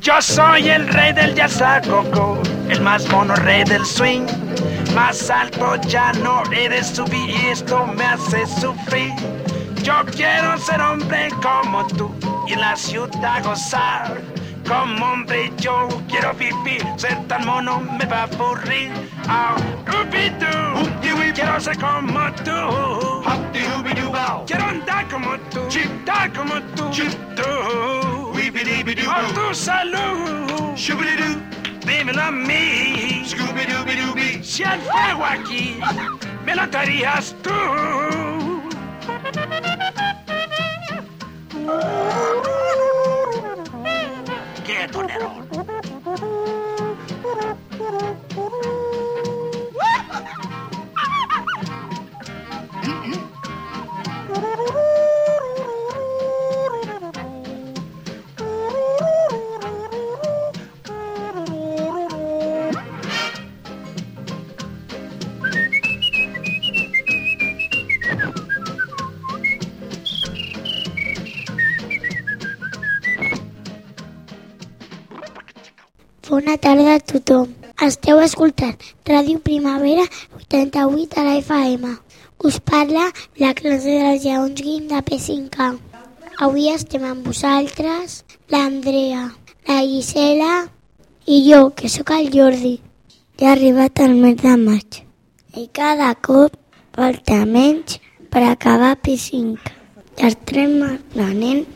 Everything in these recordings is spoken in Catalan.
Yo soy el rey del coco, el más mono rey del swing. Más alto ya no eres subir y esto me hace sufrir. Yo quiero ser hombre como tú y en la ciudad gozar. Como hombre yo quiero vivir, ser tan mono me va a aburrir. Oh, quiero ser como tú. Quiero andar como tú, andar como tú. Por tu salud, dímelo a mí. Si el fuego aquí me. Lo darías tú. Bona tarda a tothom. Esteu escoltant Ràdio Primavera 88 a la FM. Us parla la classe dels lleons guim de P5A. Avui estem amb vosaltres, l'Andrea, la Gisela i jo, que sóc el Jordi. Ja ha arribat el mes de maig i cada cop falta menys per acabar P5. Ja estem aprenent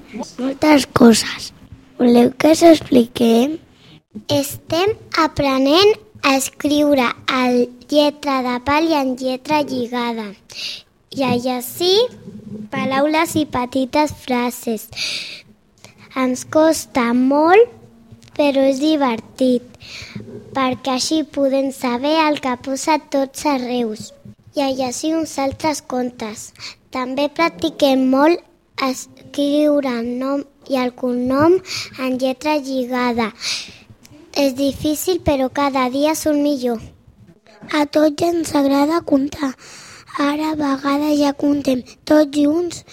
moltes coses. Voleu que us expliquem? Estem aprenent a escriure en lletra de pal i en lletra lligada i a llegir paraules i petites frases. Ens costa molt, però és divertit, perquè així podem saber el que posa tots arreus i a llegir uns altres contes. També practiquem molt a escriure el nom i el cognom en lletra lligada és difícil, però cada dia són millor. A tots ens agrada comptar. Ara a vegades ja contem tots junts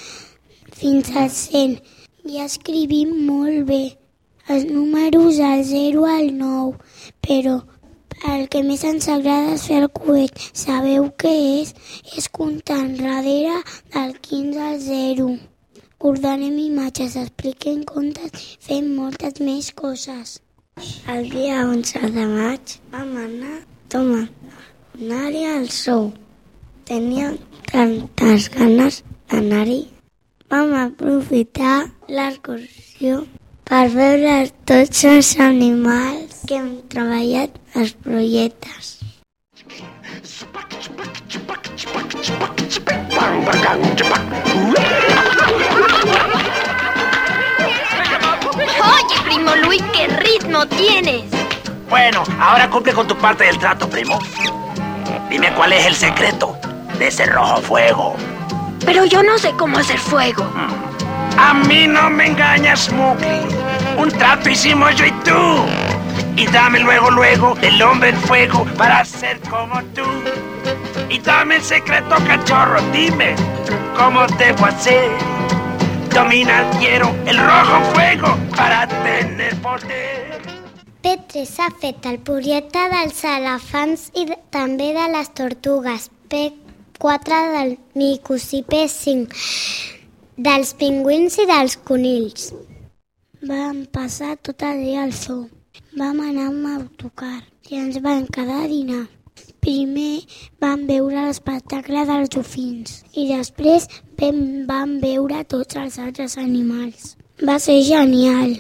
fins al 100 i escrivim molt bé els números al 0 al 9, però el que més ens agrada és fer el coet. Sabeu què és? És comptar enrere del 15 al 0. Ordenem imatges, expliquem contes, fem moltes més coses. El dia 11 de maig vam anar Toma, anar-hi al sou. Teníem tantes ganes d'anar-hi. Vam aprofitar l'excursió per veure tots els animals que hem treballat als projectes. Oye, Luis, qué ritmo tienes. Bueno, ahora cumple con tu parte del trato, primo. Dime cuál es el secreto de ese rojo fuego. Pero yo no sé cómo hacer fuego. A mí no me engañas, Mowgli. Un trato hicimos yo y tú. Y dame luego, luego el hombre en fuego para ser como tú. Y dame el secreto, cachorro. Dime cómo debo hacer. Domina, quiero el rojo fuego para tener poder. P3 s'ha fet el projecte dels elefants i de- també de les tortugues. P4 del micos i P5 dels pingüins i dels conills. Vam passar tot el dia al zoo. Vam anar amb autocar i ens vam quedar a dinar. Primer vam veure l'espectacle dels dofins i després vam, vam veure tots els altres animals. Va ser genial.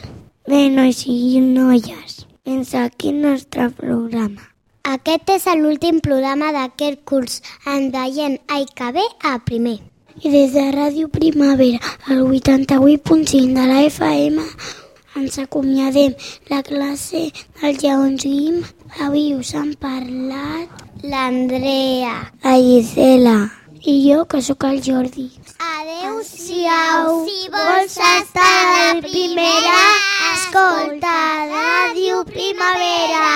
Bé, nois i noies, fins aquí el nostre programa. Aquest és l'últim programa d'aquest curs. Ens veiem ai que bé a primer. I des de Ràdio Primavera, al 88.5 de la FM, ens acomiadem la classe del Lleons Guim. Avui us han parlat l'Andrea, la Gisela i jo, que sóc el Jordi. Adéu-siau. Si vols estar de primera, escolta Ràdio Primavera.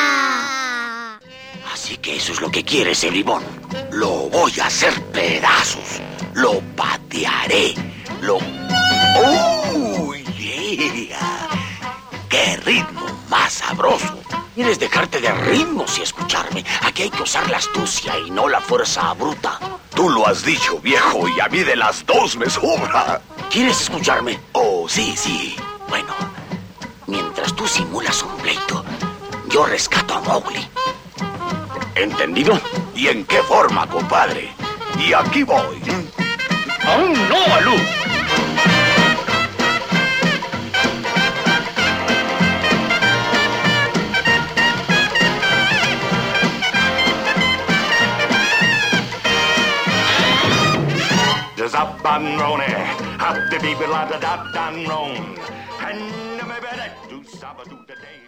Así que eso es lo que quiere ese bribón. Lo voy a hacer pedazos. Lo patearé. Lo... ¡Uy! Sabroso. Quieres dejarte de ritmos y escucharme. Aquí hay que usar la astucia y no la fuerza bruta. Tú lo has dicho, viejo, y a mí de las dos me sobra. ¿Quieres escucharme? Oh, sí, sí. Bueno, mientras tú simulas un pleito, yo rescato a Mowgli. ¿Entendido? ¿Y en qué forma, compadre? Y aquí voy. ¡Aún no, Alú! a bandrone, have the da da that danrone. And maybe that do sabadoo.